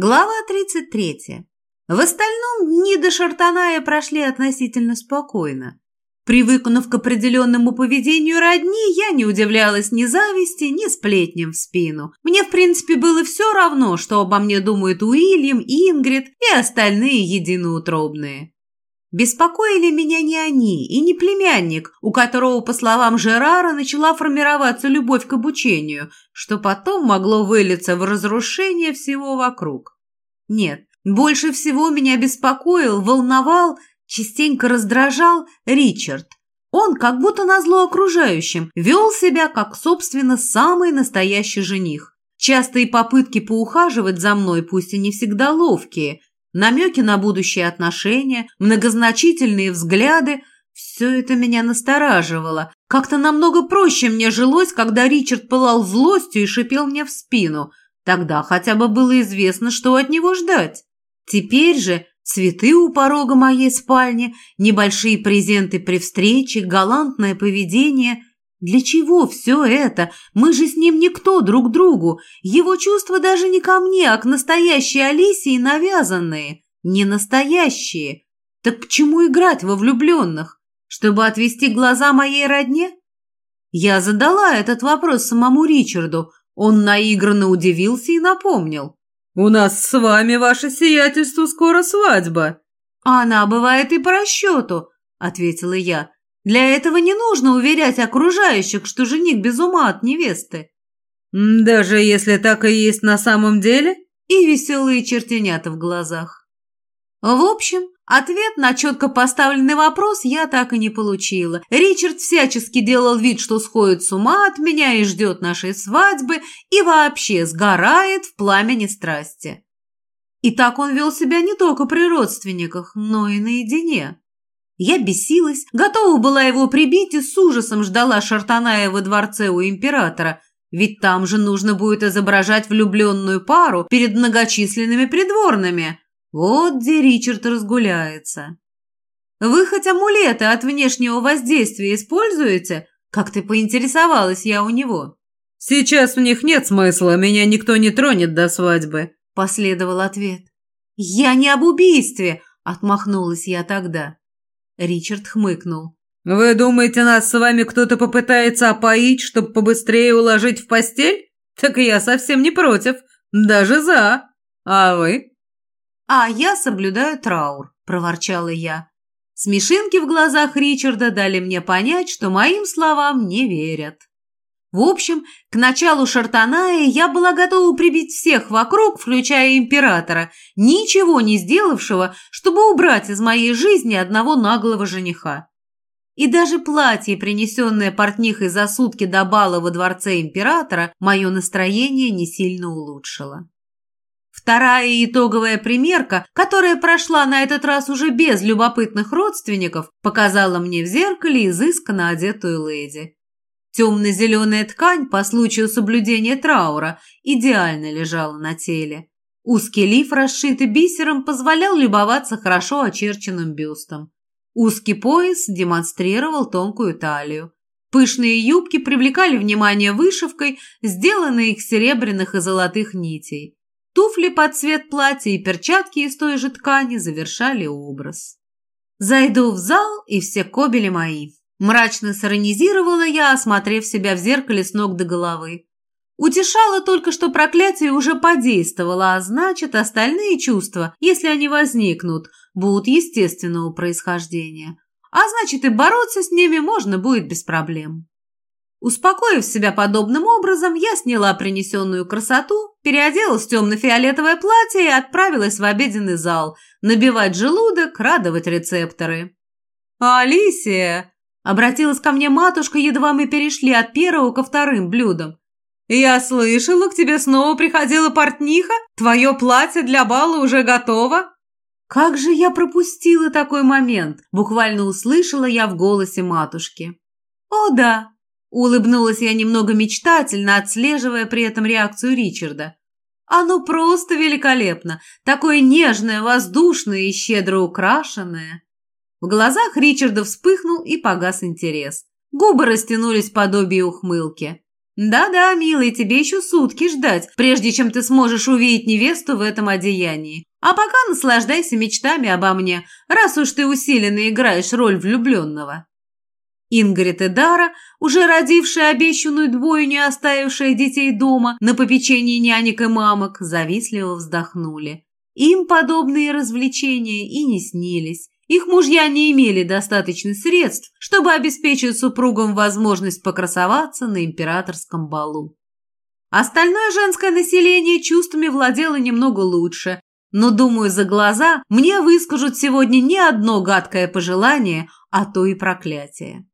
Глава 33. В остальном дни до Шартаная прошли относительно спокойно. Привыкнув к определенному поведению родни, я не удивлялась ни зависти, ни сплетням в спину. Мне, в принципе, было все равно, что обо мне думают Уильям, Ингрид и остальные единоутробные. Беспокоили меня не они и не племянник, у которого, по словам Жерара, начала формироваться любовь к обучению, что потом могло вылиться в разрушение всего вокруг. Нет, больше всего меня беспокоил, волновал, частенько раздражал Ричард. Он, как будто назло окружающим, вел себя как, собственно, самый настоящий жених. Частые попытки поухаживать за мной, пусть и не всегда ловкие – намеки на будущие отношения, многозначительные взгляды – все это меня настораживало. Как-то намного проще мне жилось, когда Ричард пылал злостью и шипел мне в спину. Тогда хотя бы было известно, что от него ждать. Теперь же цветы у порога моей спальни, небольшие презенты при встрече, галантное поведение – для чего все это? Мы же с ним никто друг другу. Его чувства даже не ко мне, а к настоящей Алисии навязанные. Не настоящие. Так к чему играть во влюбленных? Чтобы отвести глаза моей родне? Я задала этот вопрос самому Ричарду. Он наигранно удивился и напомнил. «У нас с вами, ваше сиятельство, скоро свадьба». «Она бывает и по расчету», — ответила я. Для этого не нужно уверять окружающих, что жених без ума от невесты. Даже если так и есть на самом деле? И веселые чертенята в глазах. В общем, ответ на четко поставленный вопрос я так и не получила. Ричард всячески делал вид, что сходит с ума от меня и ждет нашей свадьбы, и вообще сгорает в пламени страсти. И так он вел себя не только при родственниках, но и наедине. Я бесилась, готова была его прибить и с ужасом ждала Шартаная во дворце у императора, ведь там же нужно будет изображать влюбленную пару перед многочисленными придворными. Вот где Ричард разгуляется. «Вы хоть амулеты от внешнего воздействия используете?» Как ты поинтересовалась я у него. «Сейчас в них нет смысла, меня никто не тронет до свадьбы», – последовал ответ. «Я не об убийстве», – отмахнулась я тогда. Ричард хмыкнул. «Вы думаете, нас с вами кто-то попытается опоить, чтобы побыстрее уложить в постель? Так я совсем не против, даже за. А вы?» «А я соблюдаю траур», – проворчала я. Смешинки в глазах Ричарда дали мне понять, что моим словам не верят. В общем, к началу Шартаная я была готова прибить всех вокруг, включая императора, ничего не сделавшего, чтобы убрать из моей жизни одного наглого жениха. И даже платье, принесенное портнихой за сутки до бала во дворце императора, мое настроение не сильно улучшило. Вторая итоговая примерка, которая прошла на этот раз уже без любопытных родственников, показала мне в зеркале изысканно одетую леди. Темно-зеленая ткань по случаю соблюдения траура идеально лежала на теле. Узкий лиф, расшитый бисером, позволял любоваться хорошо очерченным бюстом. Узкий пояс демонстрировал тонкую талию. Пышные юбки привлекали внимание вышивкой, сделанной из серебряных и золотых нитей. Туфли под цвет платья и перчатки из той же ткани завершали образ. Зайду в зал, и все кобели мои. Мрачно сиронизировала я, осмотрев себя в зеркале с ног до головы. Утешало только, что проклятие уже подействовало, а значит, остальные чувства, если они возникнут, будут естественного происхождения. А значит, и бороться с ними можно будет без проблем. Успокоив себя подобным образом, я сняла принесенную красоту, переоделась в темно-фиолетовое платье и отправилась в обеденный зал, набивать желудок, радовать рецепторы. «Алисия!» Обратилась ко мне матушка, едва мы перешли от первого ко вторым блюдам. «Я слышала, к тебе снова приходила портниха? Твое платье для бала уже готово?» Как же я пропустила такой момент, буквально услышала я в голосе матушки. «О, да!» – улыбнулась я немного мечтательно, отслеживая при этом реакцию Ричарда. «Оно просто великолепно! Такое нежное, воздушное и щедро украшенное!» В глазах Ричарда вспыхнул и погас интерес. Губы растянулись подобие ухмылки. Да-да, милый, тебе еще сутки ждать, прежде чем ты сможешь увидеть невесту в этом одеянии. А пока наслаждайся мечтами обо мне, раз уж ты усиленно играешь роль влюбленного». Ингрид и Дара, уже родившие обещанную двойню и оставившие детей дома на попечении нянек и мамок, завистливо вздохнули. Им подобные развлечения и не снились. Их мужья не имели достаточно средств, чтобы обеспечить супругам возможность покрасоваться на императорском балу. Остальное женское население чувствами владело немного лучше, но, думаю, за глаза мне выскажут сегодня не одно гадкое пожелание, а то и проклятие.